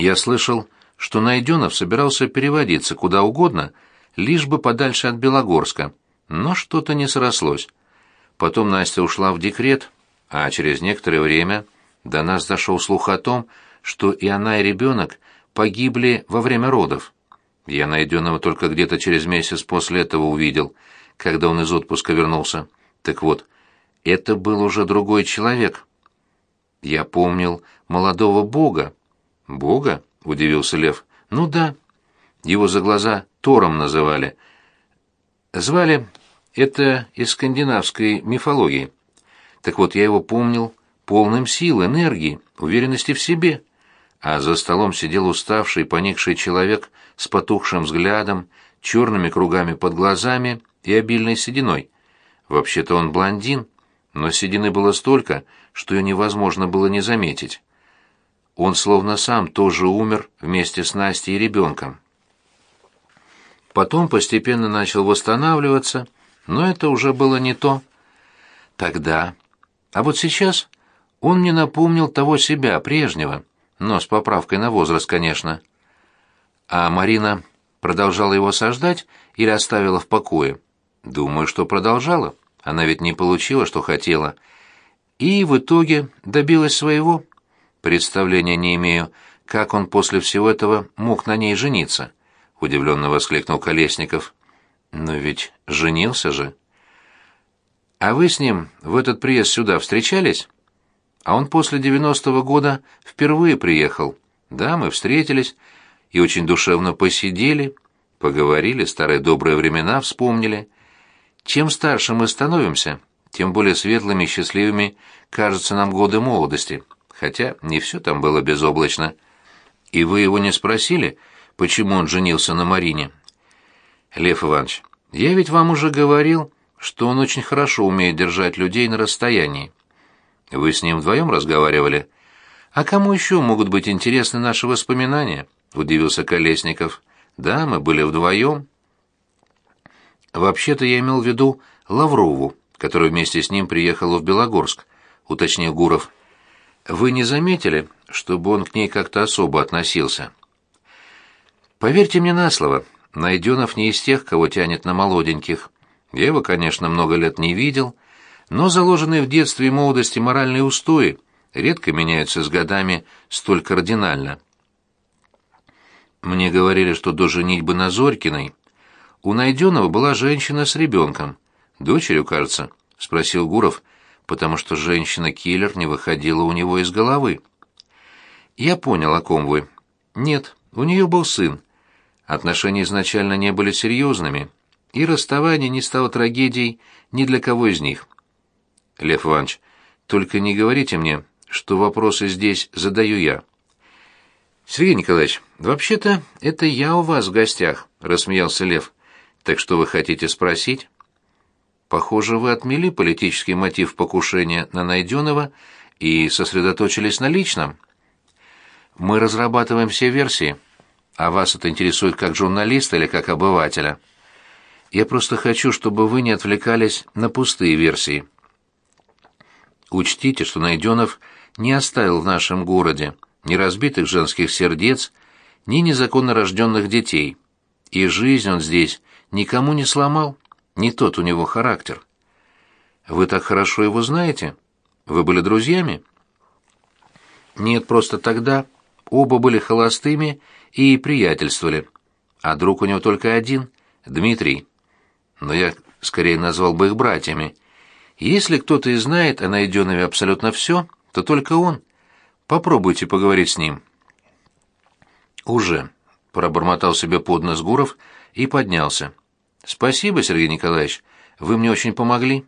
Я слышал, что Найденов собирался переводиться куда угодно, лишь бы подальше от Белогорска, но что-то не срослось. Потом Настя ушла в декрет, а через некоторое время до нас дошел слух о том, что и она, и ребенок погибли во время родов. Я Найденова только где-то через месяц после этого увидел, когда он из отпуска вернулся. Так вот, это был уже другой человек. Я помнил молодого бога. Бога? — удивился Лев. «Ну да. Его за глаза Тором называли. Звали это из скандинавской мифологии. Так вот, я его помнил полным сил, энергии, уверенности в себе. А за столом сидел уставший, поникший человек с потухшим взглядом, черными кругами под глазами и обильной сединой. Вообще-то он блондин, но седины было столько, что ее невозможно было не заметить он словно сам тоже умер вместе с Настей и ребенком. Потом постепенно начал восстанавливаться, но это уже было не то. Тогда. А вот сейчас он мне напомнил того себя, прежнего, но с поправкой на возраст, конечно. А Марина продолжала его осаждать или оставила в покое? Думаю, что продолжала. Она ведь не получила, что хотела. И в итоге добилась своего. Представления не имею, как он после всего этого мог на ней жениться, удивленно воскликнул Колесников. Но ведь женился же. А вы с ним в этот приезд сюда встречались? А он после девяностого года впервые приехал. Да, мы встретились и очень душевно посидели, поговорили, старые добрые времена вспомнили. Чем старше мы становимся, тем более светлыми и счастливыми кажутся нам годы молодости хотя не все там было безоблачно. И вы его не спросили, почему он женился на Марине? Лев Иванович, я ведь вам уже говорил, что он очень хорошо умеет держать людей на расстоянии. Вы с ним вдвоем разговаривали? А кому еще могут быть интересны наши воспоминания? Удивился Колесников. Да, мы были вдвоем. Вообще-то я имел в виду Лаврову, которая вместе с ним приехала в Белогорск, уточнил Гуров. Вы не заметили, чтобы он к ней как-то особо относился? Поверьте мне на слово, Найденов не из тех, кого тянет на молоденьких. Я его, конечно, много лет не видел, но заложенные в детстве и молодости моральные устои редко меняются с годами столь кардинально. Мне говорили, что до женитьбы на Зорькиной у Найденова была женщина с ребенком. Дочерью, кажется, — спросил Гуров, потому что женщина-киллер не выходила у него из головы. «Я понял, о ком вы. Нет, у нее был сын. Отношения изначально не были серьезными, и расставание не стало трагедией ни для кого из них. Лев Иванович, только не говорите мне, что вопросы здесь задаю я». «Сергей Николаевич, вообще-то это я у вас в гостях», — рассмеялся Лев. «Так что вы хотите спросить?» Похоже, вы отмели политический мотив покушения на Найденова и сосредоточились на личном. Мы разрабатываем все версии, а вас это интересует как журналиста или как обывателя. Я просто хочу, чтобы вы не отвлекались на пустые версии. Учтите, что Найденов не оставил в нашем городе ни разбитых женских сердец, ни незаконно рожденных детей, и жизнь он здесь никому не сломал. Не тот у него характер. Вы так хорошо его знаете? Вы были друзьями? Нет, просто тогда оба были холостыми и приятельствовали. А друг у него только один — Дмитрий. Но я скорее назвал бы их братьями. Если кто-то и знает о Найденове абсолютно все, то только он. Попробуйте поговорить с ним. «Уже», — пробормотал себе под нос Гуров и поднялся. Спасибо, Сергей Николаевич, вы мне очень помогли.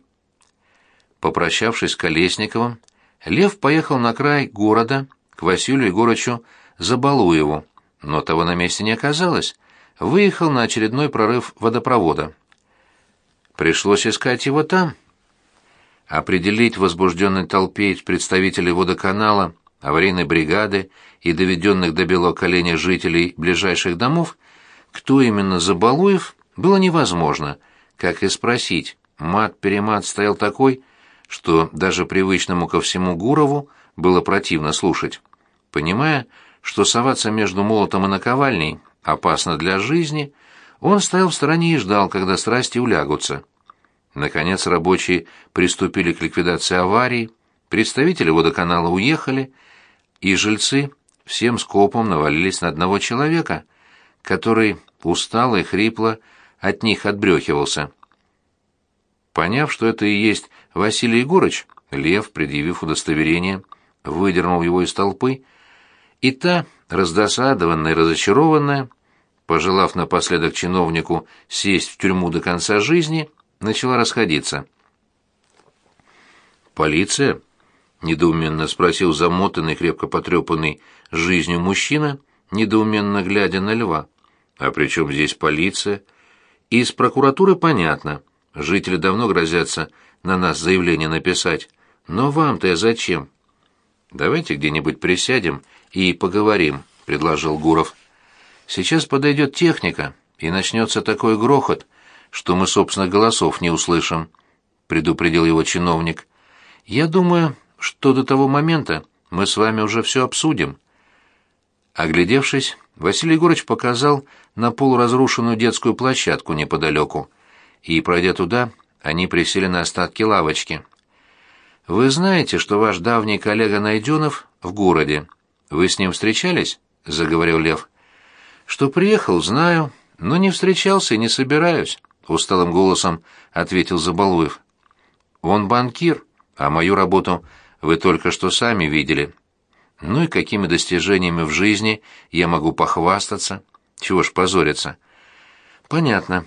Попрощавшись с Колесниковым, Лев поехал на край города к Василию Егорычу Забалуеву, но того на месте не оказалось. Выехал на очередной прорыв водопровода. Пришлось искать его там. Определить возбужденной толпе представителей водоканала, аварийной бригады и доведенных до белого коленя жителей ближайших домов, кто именно Забалуев, было невозможно, как и спросить. Мат-перемат стоял такой, что даже привычному ко всему Гурову было противно слушать. Понимая, что соваться между молотом и наковальней опасно для жизни, он стоял в стороне и ждал, когда страсти улягутся. Наконец рабочие приступили к ликвидации аварии, представители водоканала уехали, и жильцы всем скопом навалились на одного человека, который устало и хрипло от них отбрехивался. Поняв, что это и есть Василий Егорыч, Лев, предъявив удостоверение, выдернул его из толпы, и та, раздосадованная и разочарованная, пожелав напоследок чиновнику сесть в тюрьму до конца жизни, начала расходиться. «Полиция?» — недоуменно спросил замотанный, крепко потрепанный жизнью мужчина, недоуменно глядя на льва. «А при чем здесь полиция?» «Из прокуратуры понятно. Жители давно грозятся на нас заявление написать. Но вам-то я зачем?» «Давайте где-нибудь присядем и поговорим», — предложил Гуров. «Сейчас подойдет техника, и начнется такой грохот, что мы собственных голосов не услышим», — предупредил его чиновник. «Я думаю, что до того момента мы с вами уже все обсудим». Оглядевшись, Василий Егорович показал на полуразрушенную детскую площадку неподалеку, и, пройдя туда, они присели на остатки лавочки. «Вы знаете, что ваш давний коллега Найденов в городе. Вы с ним встречались?» — заговорил Лев. «Что приехал, знаю, но не встречался и не собираюсь», — усталым голосом ответил Забалуев. «Он банкир, а мою работу вы только что сами видели. Ну и какими достижениями в жизни я могу похвастаться? Чего ж позориться?» «Понятно.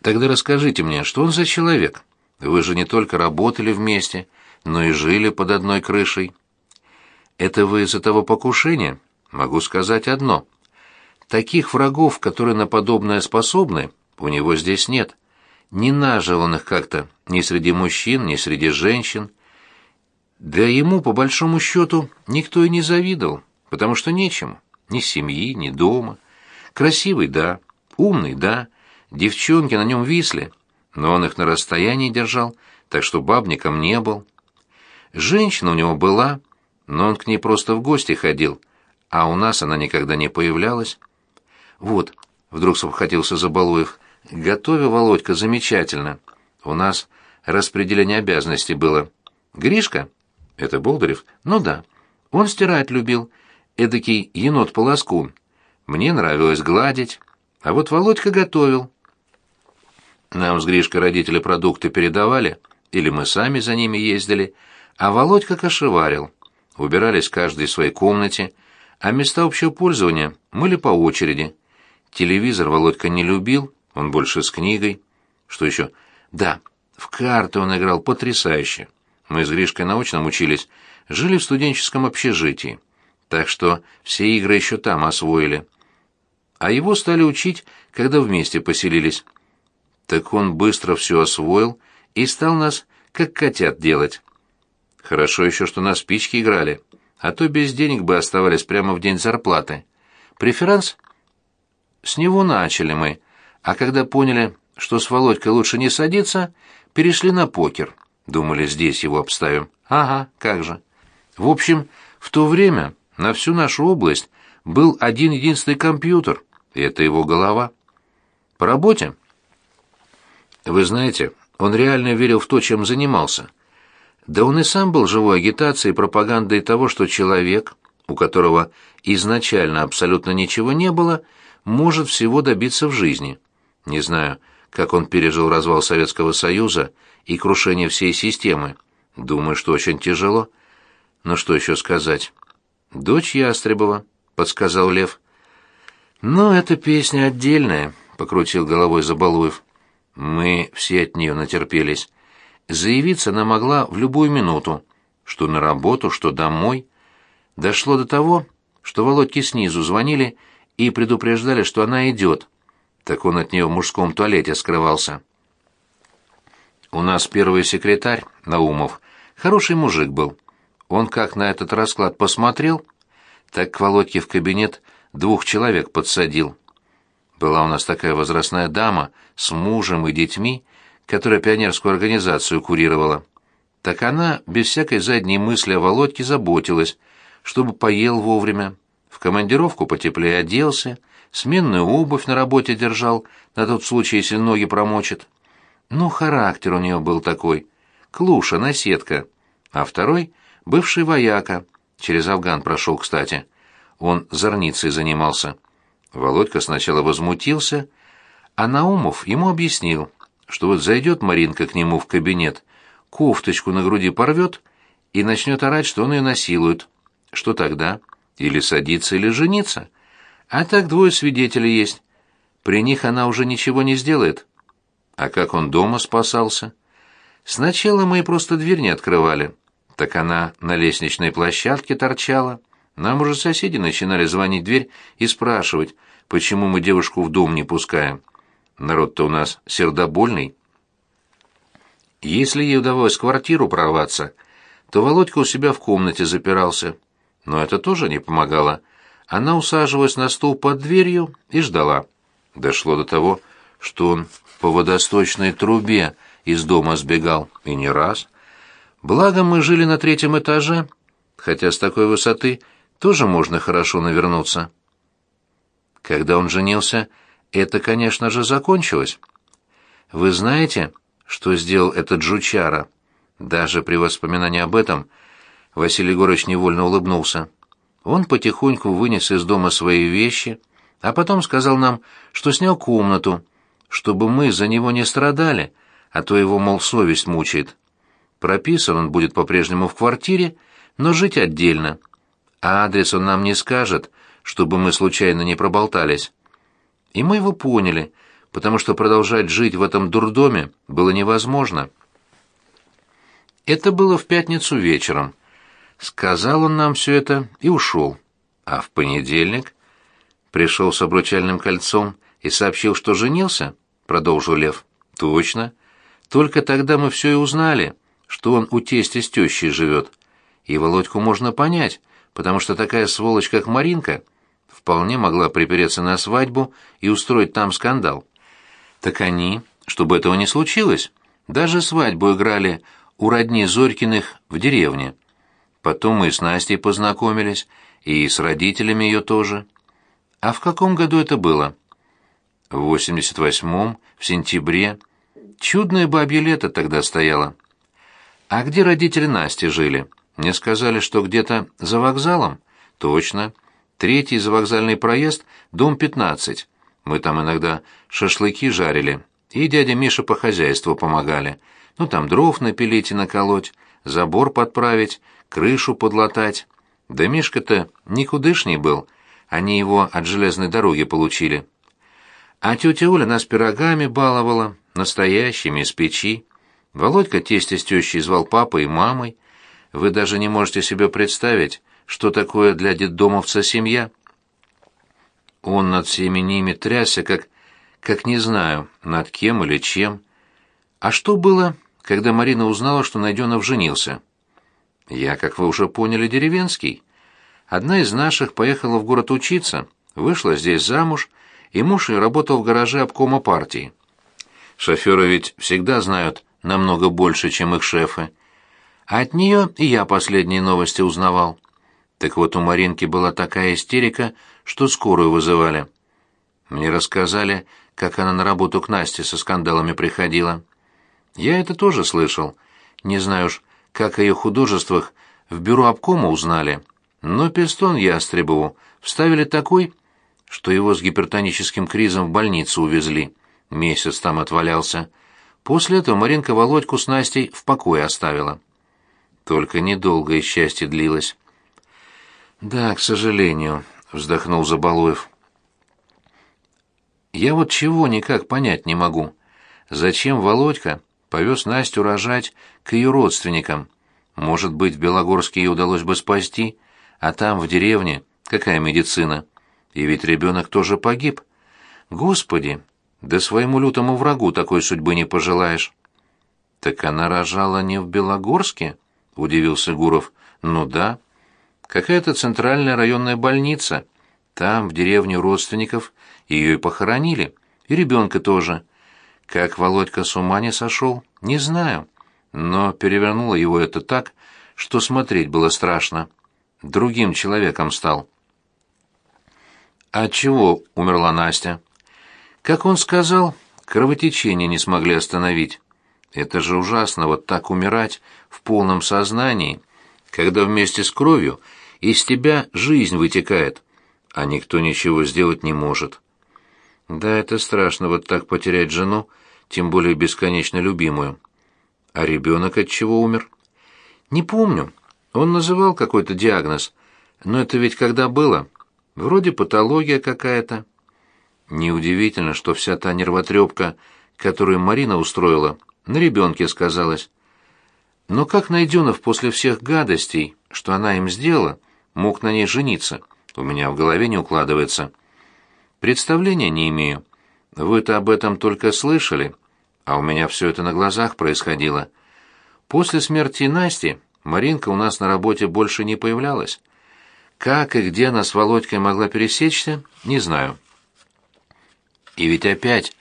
Тогда расскажите мне, что он за человек?» Вы же не только работали вместе, но и жили под одной крышей. Это вы из-за того покушения? Могу сказать одно. Таких врагов, которые на подобное способны, у него здесь нет. Не нажил он их как-то ни среди мужчин, ни среди женщин. Да ему, по большому счету, никто и не завидовал, потому что нечему. Ни семьи, ни дома. Красивый, да. Умный, да. Девчонки на нем висли но он их на расстоянии держал, так что бабником не был. Женщина у него была, но он к ней просто в гости ходил, а у нас она никогда не появлялась. Вот, вдруг спохватился Забалуев, готовил Володька замечательно. У нас распределение обязанностей было. Гришка? Это Болдырев? Ну да. Он стирать любил. Эдакий енот-полоскун. Мне нравилось гладить. А вот Володька готовил. Нам с Гришкой родители продукты передавали, или мы сами за ними ездили, а Володька кошеварил. Убирались каждый в своей комнате, а места общего пользования мыли по очереди. Телевизор Володька не любил, он больше с книгой. Что еще? Да, в карты он играл потрясающе. Мы с Гришкой научно учились, жили в студенческом общежитии. Так что все игры еще там освоили. А его стали учить, когда вместе поселились так он быстро все освоил и стал нас как котят делать. Хорошо еще, что на спички играли, а то без денег бы оставались прямо в день зарплаты. Преферанс? С него начали мы, а когда поняли, что с Володькой лучше не садиться, перешли на покер. Думали, здесь его обставим. Ага, как же. В общем, в то время на всю нашу область был один единственный компьютер, и это его голова. По работе вы знаете, он реально верил в то, чем занимался. Да он и сам был живой агитацией и пропагандой того, что человек, у которого изначально абсолютно ничего не было, может всего добиться в жизни. Не знаю, как он пережил развал Советского Союза и крушение всей системы. Думаю, что очень тяжело. Но что еще сказать? «Дочь Ястребова», — подсказал Лев. «Ну, эта песня отдельная», — покрутил головой Забалуев. Мы все от нее натерпелись. Заявиться она могла в любую минуту, что на работу, что домой. Дошло до того, что Володьке снизу звонили и предупреждали, что она идет. Так он от нее в мужском туалете скрывался. У нас первый секретарь, Наумов, хороший мужик был. Он как на этот расклад посмотрел, так к Володьке в кабинет двух человек подсадил. Была у нас такая возрастная дама с мужем и детьми, которая пионерскую организацию курировала. Так она без всякой задней мысли о Володьке заботилась, чтобы поел вовремя, в командировку потеплее оделся, сменную обувь на работе держал, на тот случай, если ноги промочит. Ну, характер у нее был такой. Клуша, наседка. А второй — бывший вояка. Через Афган прошел, кстати. Он зорницей занимался. Володька сначала возмутился, а Наумов ему объяснил, что вот зайдет Маринка к нему в кабинет, кофточку на груди порвет и начнет орать, что он ее насилует. Что тогда? Или садиться, или жениться. А так двое свидетелей есть. При них она уже ничего не сделает. А как он дома спасался? Сначала мы просто дверь не открывали. Так она на лестничной площадке торчала. Нам уже соседи начинали звонить в дверь и спрашивать, почему мы девушку в дом не пускаем. Народ-то у нас сердобольный. Если ей удавалось в квартиру прорваться, то Володька у себя в комнате запирался. Но это тоже не помогало. Она усаживалась на стул под дверью и ждала. Дошло до того, что он по водосточной трубе из дома сбегал, и не раз. Благо мы жили на третьем этаже, хотя с такой высоты тоже можно хорошо навернуться. Когда он женился, это, конечно же, закончилось. Вы знаете, что сделал этот жучара? Даже при воспоминании об этом Василий Егорович невольно улыбнулся. Он потихоньку вынес из дома свои вещи, а потом сказал нам, что снял комнату, чтобы мы за него не страдали, а то его, мол, совесть мучает. Прописан он будет по-прежнему в квартире, но жить отдельно. А адрес он нам не скажет, чтобы мы случайно не проболтались. И мы его поняли, потому что продолжать жить в этом дурдоме было невозможно. Это было в пятницу вечером. Сказал он нам все это и ушел. А в понедельник пришел с обручальным кольцом и сообщил, что женился, продолжил Лев. Точно. Только тогда мы все и узнали, что он у тестя с тещей живет. И Володьку можно понять, потому что такая сволочь, как Маринка, вполне могла припереться на свадьбу и устроить там скандал. Так они, чтобы этого не случилось, даже свадьбу играли у родни Зорькиных в деревне. Потом мы с Настей познакомились, и с родителями ее тоже. А в каком году это было? В 88-м, в сентябре. Чудное бабье лето тогда стояло. А где родители Насти жили? Мне сказали, что где-то за вокзалом. Точно. Третий завокзальный проезд, дом 15. Мы там иногда шашлыки жарили, и дядя Миша по хозяйству помогали. Ну, там дров напилить и наколоть, забор подправить, крышу подлатать. Да Мишка-то никудышний был, они его от железной дороги получили. А тетя Оля нас пирогами баловала, настоящими, из печи. Володька тестя с тещей звал папой и мамой. Вы даже не можете себе представить, что такое для детдомовца семья. Он над всеми ними трясся, как... как не знаю, над кем или чем. А что было, когда Марина узнала, что Найденов женился? Я, как вы уже поняли, деревенский. Одна из наших поехала в город учиться, вышла здесь замуж, и муж ее работал в гараже обкома партии. Шоферы ведь всегда знают намного больше, чем их шефы. А от нее и я последние новости узнавал. Так вот, у Маринки была такая истерика, что скорую вызывали. Мне рассказали, как она на работу к Насте со скандалами приходила. Я это тоже слышал. Не знаю уж, как о ее художествах в бюро обкома узнали. Но пистон Ястребову вставили такой, что его с гипертоническим кризом в больницу увезли. Месяц там отвалялся. После этого Маринка Володьку с Настей в покое оставила. Только недолго и счастье длилось. «Да, к сожалению», — вздохнул Забалуев. «Я вот чего никак понять не могу. Зачем Володька повез Настю рожать к ее родственникам? Может быть, в Белогорске ей удалось бы спасти, а там, в деревне, какая медицина? И ведь ребенок тоже погиб. Господи, да своему лютому врагу такой судьбы не пожелаешь». «Так она рожала не в Белогорске?» — удивился Гуров. «Ну да». Какая-то центральная районная больница. Там, в деревне родственников, ее и похоронили. И ребенка тоже. Как Володька с ума не сошел, не знаю. Но перевернуло его это так, что смотреть было страшно. другим человеком стал. От чего умерла Настя? Как он сказал, кровотечение не смогли остановить. Это же ужасно вот так умирать в полном сознании, когда вместе с кровью из тебя жизнь вытекает, а никто ничего сделать не может. Да, это страшно вот так потерять жену, тем более бесконечно любимую. А ребенок от чего умер? Не помню. Он называл какой-то диагноз, но это ведь когда было? Вроде патология какая-то. Неудивительно, что вся та нервотрепка, которую Марина устроила, на ребенке сказалась. Но как Найденов после всех гадостей, что она им сделала, мог на ней жениться? У меня в голове не укладывается. Представления не имею. Вы-то об этом только слышали, а у меня все это на глазах происходило. После смерти Насти Маринка у нас на работе больше не появлялась. Как и где она с Володькой могла пересечься, не знаю. И ведь опять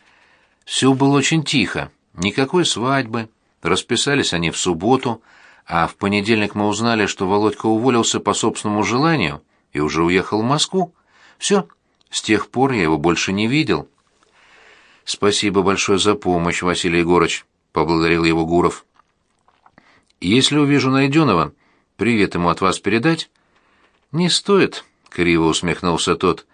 все было очень тихо, никакой свадьбы. Расписались они в субботу, а в понедельник мы узнали, что Володька уволился по собственному желанию и уже уехал в Москву. Все, с тех пор я его больше не видел. «Спасибо большое за помощь, Василий Егорыч», — поблагодарил его Гуров. «Если увижу Найденова, привет ему от вас передать?» «Не стоит», — криво усмехнулся тот.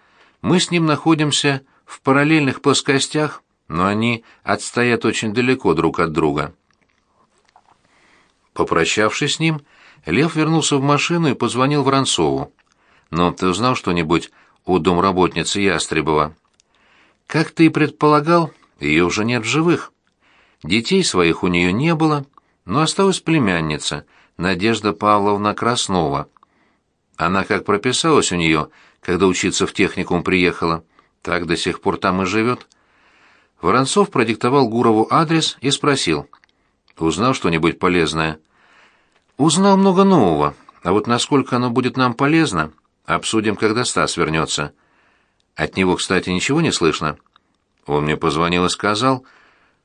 «Мы с ним находимся в параллельных плоскостях, но они отстоят очень далеко друг от друга». Попрощавшись с ним, Лев вернулся в машину и позвонил Воронцову. «Но ты узнал что-нибудь у домработницы Ястребова?» «Как ты и предполагал, ее уже нет в живых. Детей своих у нее не было, но осталась племянница, Надежда Павловна Краснова. Она как прописалась у нее, когда учиться в техникум приехала, так до сих пор там и живет. Воронцов продиктовал Гурову адрес и спросил. «Узнал что-нибудь полезное?» «Узнал много нового, а вот насколько оно будет нам полезно, обсудим, когда Стас вернется. От него, кстати, ничего не слышно?» Он мне позвонил и сказал,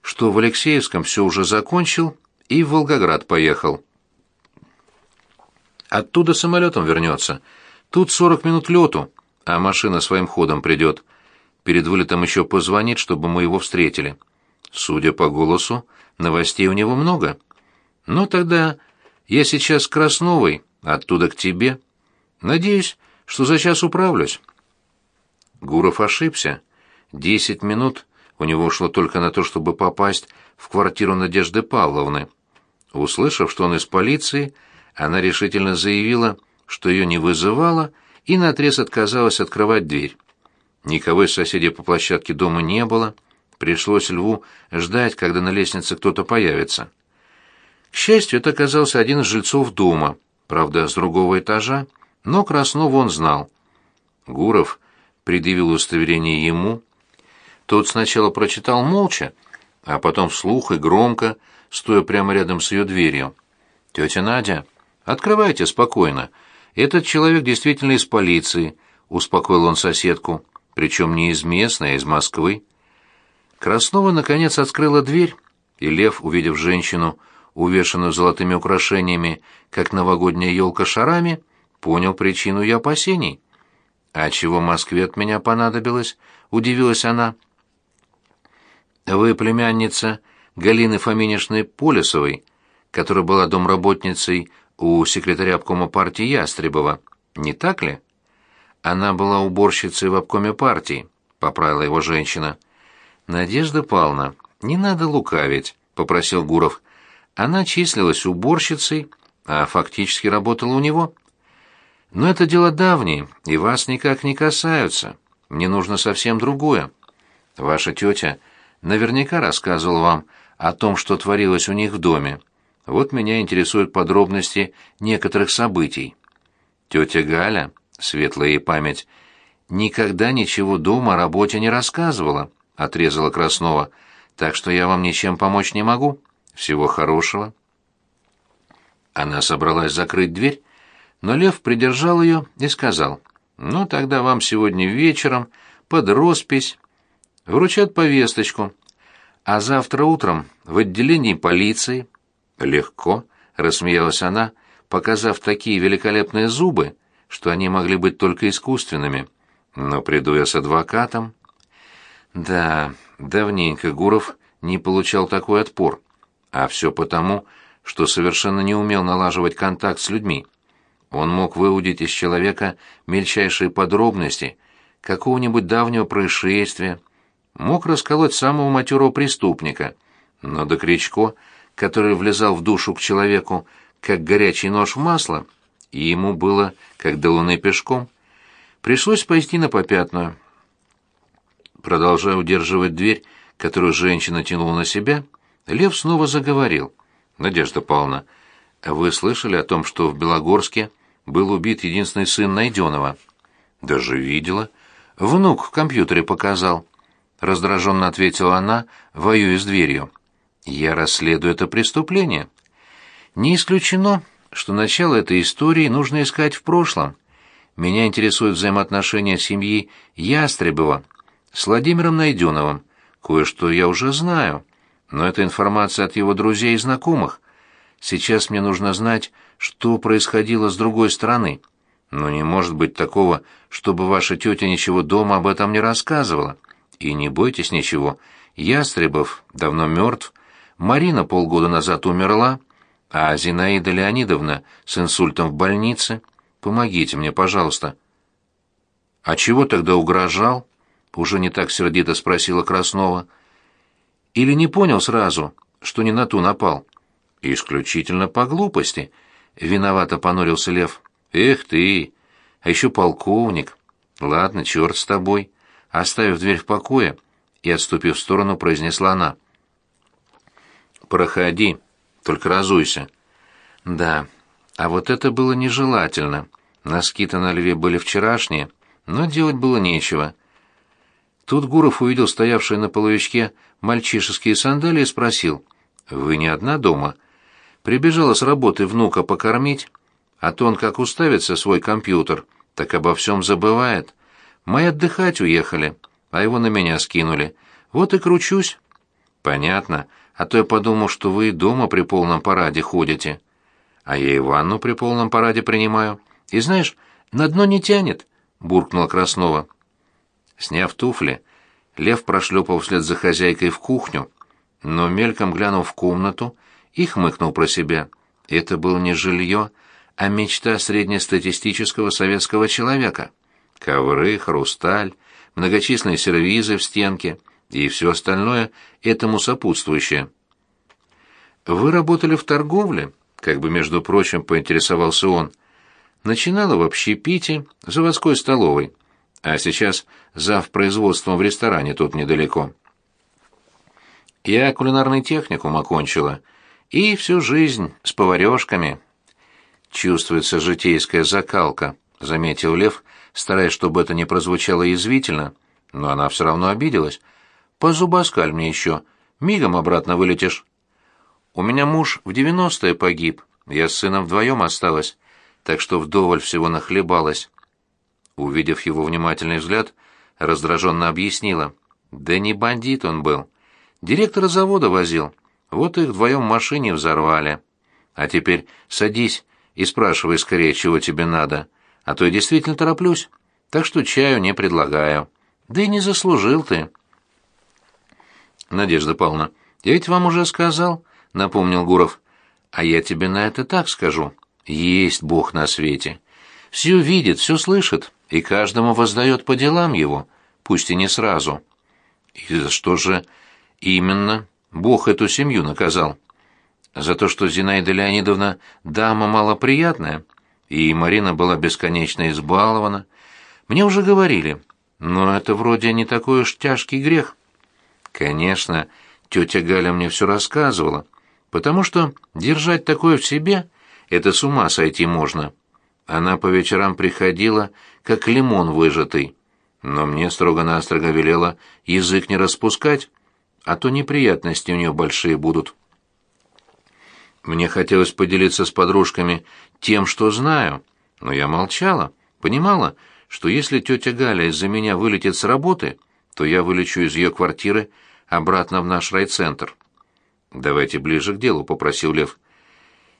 что в Алексеевском все уже закончил и в Волгоград поехал. Оттуда самолетом вернется. Тут сорок минут лету, а машина своим ходом придет. Перед вылетом еще позвонит, чтобы мы его встретили. Судя по голосу, новостей у него много. Но тогда я сейчас Красновой, оттуда к тебе. Надеюсь, что за час управлюсь. Гуров ошибся. Десять минут у него ушло только на то, чтобы попасть в квартиру Надежды Павловны. Услышав, что он из полиции, она решительно заявила, что ее не вызывала, и наотрез отказалась открывать дверь. Никого из соседей по площадке дома не было. Пришлось Льву ждать, когда на лестнице кто-то появится. К счастью, это оказался один из жильцов дома, правда, с другого этажа, но Краснову он знал. Гуров предъявил удостоверение ему. Тот сначала прочитал молча, а потом вслух и громко, стоя прямо рядом с ее дверью. «Тетя Надя, «Открывайте спокойно. Этот человек действительно из полиции», — успокоил он соседку, причем не из местной, а из Москвы. Краснова, наконец, открыла дверь, и Лев, увидев женщину, увешанную золотыми украшениями, как новогодняя елка шарами, понял причину ее опасений. «А чего Москве от меня понадобилось?» — удивилась она. «Вы племянница Галины Фоминишны Полесовой, которая была домработницей у секретаря обкома партии Ястребова, не так ли? Она была уборщицей в обкоме партии, поправила его женщина. Надежда Павловна, не надо лукавить, попросил Гуров. Она числилась уборщицей, а фактически работала у него. Но это дело давнее, и вас никак не касаются. Мне нужно совсем другое. Ваша тетя наверняка рассказывала вам о том, что творилось у них в доме. Вот меня интересуют подробности некоторых событий. Тетя Галя, светлая ей память, никогда ничего дома о работе не рассказывала, отрезала Краснова, так что я вам ничем помочь не могу. Всего хорошего. Она собралась закрыть дверь, но Лев придержал ее и сказал, «Ну, тогда вам сегодня вечером под роспись вручат повесточку, а завтра утром в отделении полиции «Легко», — рассмеялась она, показав такие великолепные зубы, что они могли быть только искусственными. Но приду я с адвокатом... Да, давненько Гуров не получал такой отпор. А все потому, что совершенно не умел налаживать контакт с людьми. Он мог выудить из человека мельчайшие подробности какого-нибудь давнего происшествия, мог расколоть самого матерого преступника, но до Кричко, который влезал в душу к человеку, как горячий нож в масло, и ему было, как до луны пешком, пришлось пойти на попятную. Продолжая удерживать дверь, которую женщина тянула на себя, Лев снова заговорил. «Надежда Павловна, вы слышали о том, что в Белогорске был убит единственный сын Найденова?» «Даже видела. Внук в компьютере показал», — раздраженно ответила она, воюя с дверью. «Я расследую это преступление. Не исключено, что начало этой истории нужно искать в прошлом. Меня интересуют взаимоотношения семьи Ястребова с Владимиром Найденовым. Кое-что я уже знаю, но это информация от его друзей и знакомых. Сейчас мне нужно знать, что происходило с другой стороны. Но не может быть такого, чтобы ваша тетя ничего дома об этом не рассказывала. И не бойтесь ничего. Ястребов давно мертв, Марина полгода назад умерла, а Зинаида Леонидовна с инсультом в больнице. Помогите мне, пожалуйста. А чего тогда угрожал? Уже не так сердито спросила Краснова. Или не понял сразу, что не на ту напал? Исключительно по глупости. Виновато понурился Лев. Эх ты! А еще полковник. Ладно, черт с тобой. Оставив дверь в покое и отступив в сторону, произнесла она. Проходи, только разуйся. Да, а вот это было нежелательно. Носки-то на льве были вчерашние, но делать было нечего. Тут Гуров увидел стоявшие на половичке мальчишеские сандалии и спросил, «Вы не одна дома?» Прибежала с работы внука покормить, а то он как уставится свой компьютер, так обо всем забывает. Мы отдыхать уехали, а его на меня скинули. Вот и кручусь. Понятно, а то я подумал, что вы дома при полном параде ходите. А я и ванну при полном параде принимаю. И знаешь, на дно не тянет, буркнула Краснова. Сняв туфли, Лев прошлепал вслед за хозяйкой в кухню, но мельком глянул в комнату и хмыкнул про себя. Это было не жилье, а мечта среднестатистического советского человека. Ковры, хрусталь, многочисленные сервизы в стенке и все остальное этому сопутствующее. «Вы работали в торговле?» — как бы, между прочим, поинтересовался он. «Начинала в общепите, в заводской столовой, а сейчас зав производством в ресторане тут недалеко». «Я кулинарный техникум окончила», и всю жизнь с поварёшками. Чувствуется житейская закалка, заметил Лев, стараясь, чтобы это не прозвучало язвительно, но она все равно обиделась. Позубоскаль мне еще, мигом обратно вылетишь. У меня муж в девяностые погиб, я с сыном вдвоем осталась, так что вдоволь всего нахлебалась. Увидев его внимательный взгляд, раздраженно объяснила. Да не бандит он был. Директора завода возил. Вот их вдвоем в машине взорвали. А теперь садись и спрашивай скорее, чего тебе надо. А то я действительно тороплюсь. Так что чаю не предлагаю. Да и не заслужил ты. Надежда Павловна, я ведь вам уже сказал, напомнил Гуров. А я тебе на это так скажу. Есть Бог на свете. Все видит, все слышит, и каждому воздает по делам его, пусть и не сразу. И за что же именно Бог эту семью наказал. За то, что Зинаида Леонидовна дама малоприятная, и Марина была бесконечно избалована. Мне уже говорили, но это вроде не такой уж тяжкий грех. Конечно, тетя Галя мне все рассказывала, потому что держать такое в себе — это с ума сойти можно. Она по вечерам приходила, как лимон выжатый, но мне строго-настрого велела язык не распускать, а то неприятности у нее большие будут. Мне хотелось поделиться с подружками тем, что знаю, но я молчала, понимала, что если тетя Галя из-за меня вылетит с работы, то я вылечу из ее квартиры обратно в наш райцентр. «Давайте ближе к делу», — попросил Лев.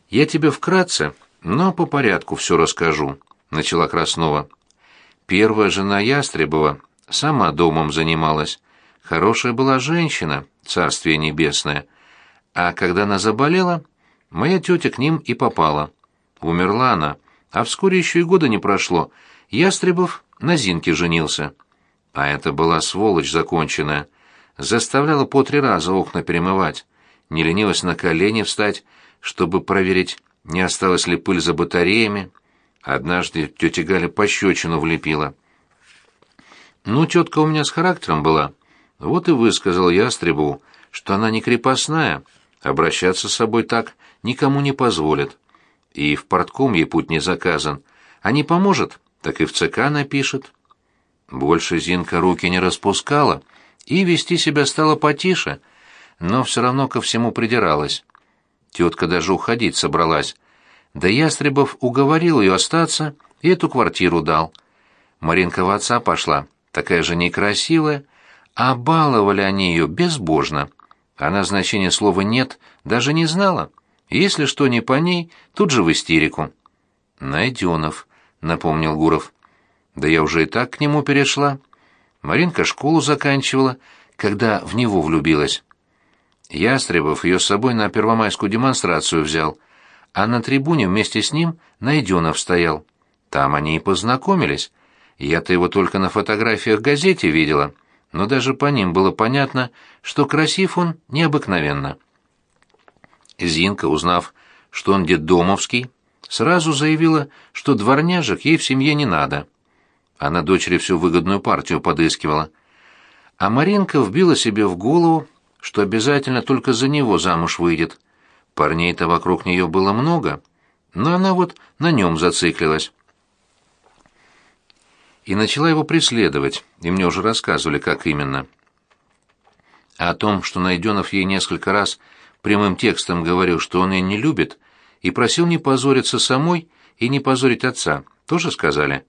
«Я тебе вкратце, но по порядку все расскажу. начала Краснова. Первая жена Ястребова сама домом занималась. Хорошая была женщина, царствие небесное. А когда она заболела, моя тетя к ним и попала. Умерла она, а вскоре еще и года не прошло. Ястребов на Зинке женился. А это была сволочь законченная. Заставляла по три раза окна перемывать. Не ленилась на колени встать, чтобы проверить, не осталась ли пыль за батареями. Однажды тетя Галя пощечину влепила. Ну, тетка у меня с характером была. Вот и высказал Ястребу, что она не крепостная, обращаться с собой так никому не позволит. И в портком ей путь не заказан. А не поможет, так и в ЦК напишет. Больше Зинка руки не распускала и вести себя стала потише, но все равно ко всему придиралась. Тетка даже уходить собралась. Да Ястребов уговорил ее остаться и эту квартиру дал. Маринка в отца пошла, такая же некрасивая, а баловали они ее безбожно. Она значения слова «нет» даже не знала. Если что не по ней, тут же в истерику. «Найденов», — напомнил Гуров. «Да я уже и так к нему перешла. Маринка школу заканчивала, когда в него влюбилась. Ястребов ее с собой на первомайскую демонстрацию взял, а на трибуне вместе с ним Найденов стоял. Там они и познакомились. Я-то его только на фотографиях в газете видела, но даже по ним было понятно, что красив он необыкновенно. Зинка, узнав, что он детдомовский, сразу заявила, что дворняжек ей в семье не надо. Она дочери всю выгодную партию подыскивала. А Маринка вбила себе в голову, что обязательно только за него замуж выйдет. Парней-то вокруг нее было много, но она вот на нем зациклилась. И начала его преследовать, и мне уже рассказывали, как именно. А о том, что Найденов ей несколько раз прямым текстом говорил, что он ее не любит, и просил не позориться самой и не позорить отца, тоже сказали.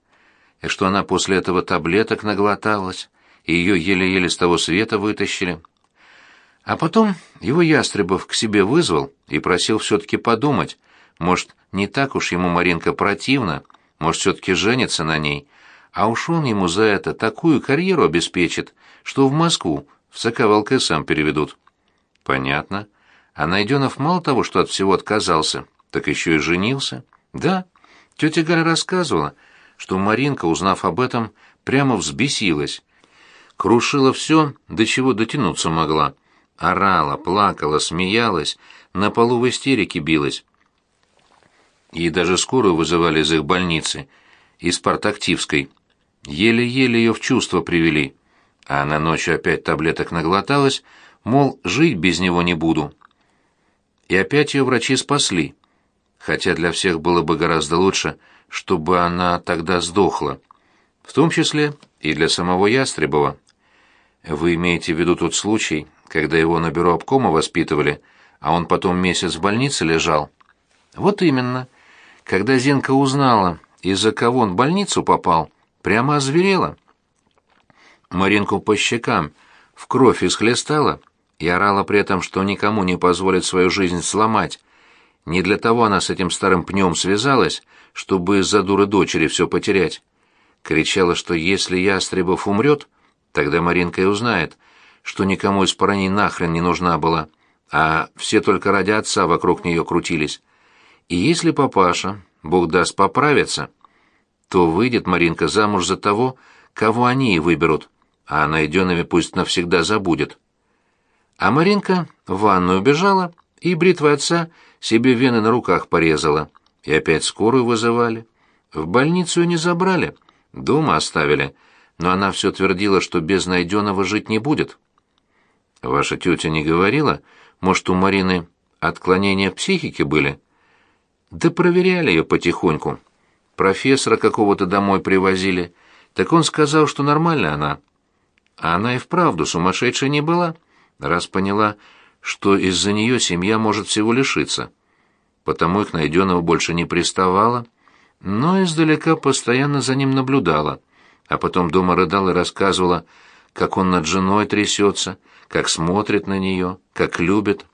И что она после этого таблеток наглоталась, и ее еле-еле с того света вытащили. А потом его Ястребов к себе вызвал и просил все-таки подумать, может, не так уж ему Маринка противна, может, все-таки женится на ней, а уж он ему за это такую карьеру обеспечит, что в Москву, в ЦК ВЛКСМ переведут. Понятно. А Найденов мало того, что от всего отказался, так еще и женился. Да, тетя Галя рассказывала, что Маринка, узнав об этом, прямо взбесилась. Крушила все, до чего дотянуться могла орала, плакала, смеялась, на полу в истерике билась. И даже скорую вызывали из их больницы, из Спартактивской. Еле-еле ее в чувство привели. А она ночью опять таблеток наглоталась, мол, жить без него не буду. И опять ее врачи спасли. Хотя для всех было бы гораздо лучше, чтобы она тогда сдохла. В том числе и для самого Ястребова. Вы имеете в виду тот случай, когда его на бюро обкома воспитывали, а он потом месяц в больнице лежал? Вот именно. Когда Зенка узнала, из-за кого он в больницу попал, прямо озверела. Маринку по щекам в кровь исхлестала и орала при этом, что никому не позволит свою жизнь сломать. Не для того она с этим старым пнем связалась, чтобы из-за дуры дочери все потерять. Кричала, что если Ястребов умрет, тогда Маринка и узнает, что никому из парней нахрен не нужна была, а все только ради отца вокруг нее крутились. И если папаша, бог даст, поправиться, то выйдет Маринка замуж за того, кого они и выберут, а найденными пусть навсегда забудет. А Маринка в ванную убежала и бритвой отца себе вены на руках порезала. И опять скорую вызывали. В больницу ее не забрали, дома оставили, но она все твердила, что без найденного жить не будет. Ваша тетя не говорила? Может, у Марины отклонения в психике были? Да проверяли ее потихоньку. Профессора какого-то домой привозили. Так он сказал, что нормальная она. А она и вправду сумасшедшая не была, раз поняла, что из-за нее семья может всего лишиться. Потому их найденного больше не приставала, но издалека постоянно за ним наблюдала, а потом дома рыдала и рассказывала, как он над женой трясется, как смотрит на нее, как любит.